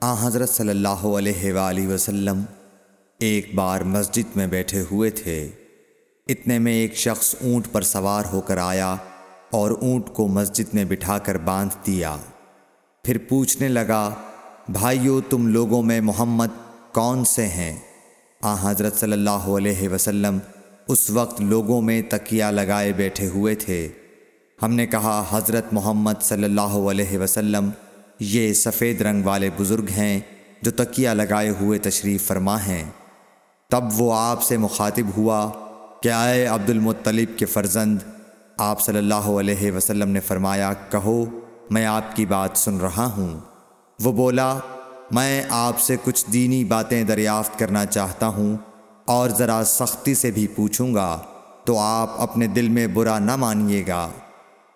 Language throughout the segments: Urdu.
آ حضرت صلی اللہ علیہ وآلہ وسلم ایک بار مسجد میں بیٹھے ہوئے تھے۔ اتنے میں ایک شخص اونٹ پر سوار ہو کر آیا اور اونٹ کو مسجد میں بٹھا کر باندھ دیا۔ پھر پوچھنے لگا، بھائیو، تم لوگوں میں محمد کون سے ہیں؟ آ حضرت صلی اللہ علیہ وسلم اس وقت لوگوں میں تکیہ لگائے بیٹھے ہوئے تھے۔ ہم نے کہا، حضرت محمد صلی اللہ علیہ وسلم یہ سفید رنگ والے بزرگ ہیں جو تکیہ لگائے ہوئے تشریف فرما ہیں۔ تب وہ آپ سے مخاطب ہوا کہ آئے عبد المطلب کے فرزند، آپ صلی اللہ علیہ وسلم نے فرمایا، کہو، میں آپ کی بات سن رہا ہوں۔ وہ بولا، میں آپ سے کچھ دینی باتیں دریافت کرنا چاہتا ہوں اور ذرا سختی سے بھی پوچھوں گا، تو آپ اپنے دل میں برا نہ مانیے گا۔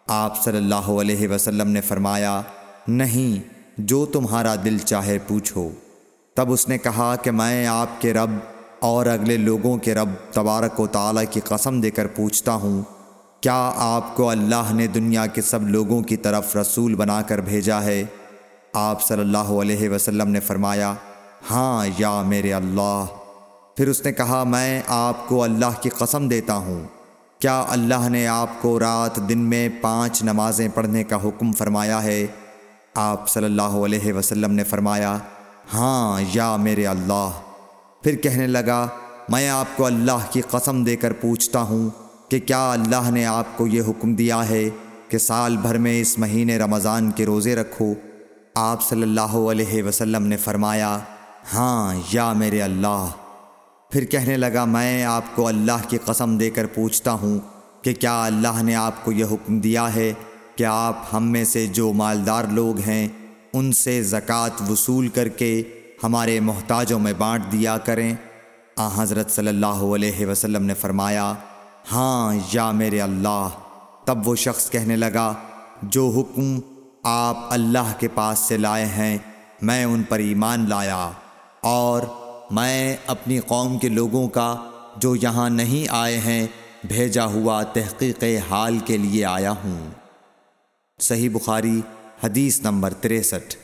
آپ صلی اللہ علیہ وسلم نے فرمایا نہیں، جو تمہارا دل چاہے پوچھو۔ تب اس نے کہا کہ میں آپ کے رب اور اگلے لوگوں کے رب تبارک و تعالیٰ کی قسم دے کر پوچھتا ہوں، کیا آپ کو اللہ نے دنیا کے سب لوگوں کی طرف رسول بنا کر بھیجا ہے؟ آپ صلی اللہ علیہ وسلم نے فرمایا ہاں یا میرے اللہ۔ پھر اس نے کہا، میں آپ کو اللہ کی قسم دیتا ہوں۔ کیا اللہ نے آپ کو رات دن میں پانچ نمازیں پڑھنے کا حکم فرمایا ہے؟ آپ صلی اللہ علیہ وسلم نے فرمایا ہاں یا میرے اللہ۔ پھر کہنے لگا، میں آپ کو اللہ کی قسم دے کر پوچھتا ہوں کہ کیا اللہ نے آپ کو یہ حکم دیا ہے کہ سال بھر میں اس مہینے رمضان کے روزے رکھو؟ آپ صلی اللہ علیہ وسلم نے فرمایا ہاں یا میرے اللہ۔ پھر کہنے لگا، میں آپ کو اللہ کی قسم دے کر پوچھتا ہوں کہ کیا اللہ نے آپ کو یہ حکم دیا ہے کہ آپ ہم میں سے جو مالدار لوگ ہیں، ان سے زکوٰۃ وصول کر کے ہمارے محتاجوں میں بانٹ دیا کریں۔ آ، حضرت صلی اللہ علیہ وسلم نے فرمایا ہاں یا میرے اللہ۔ تب وہ شخص کہنے لگا، جو حکم آپ اللہ کے پاس سے لائے ہیں، میں ان پر ایمان لایا۔ اور میں اپنی قوم کے لوگوں کا جو یہاں نہیں آئے ہیں، بھیجا ہوا تحقیق حال کے لیے آیا ہوں۔ صحیح بخاری حدیث نمبر 63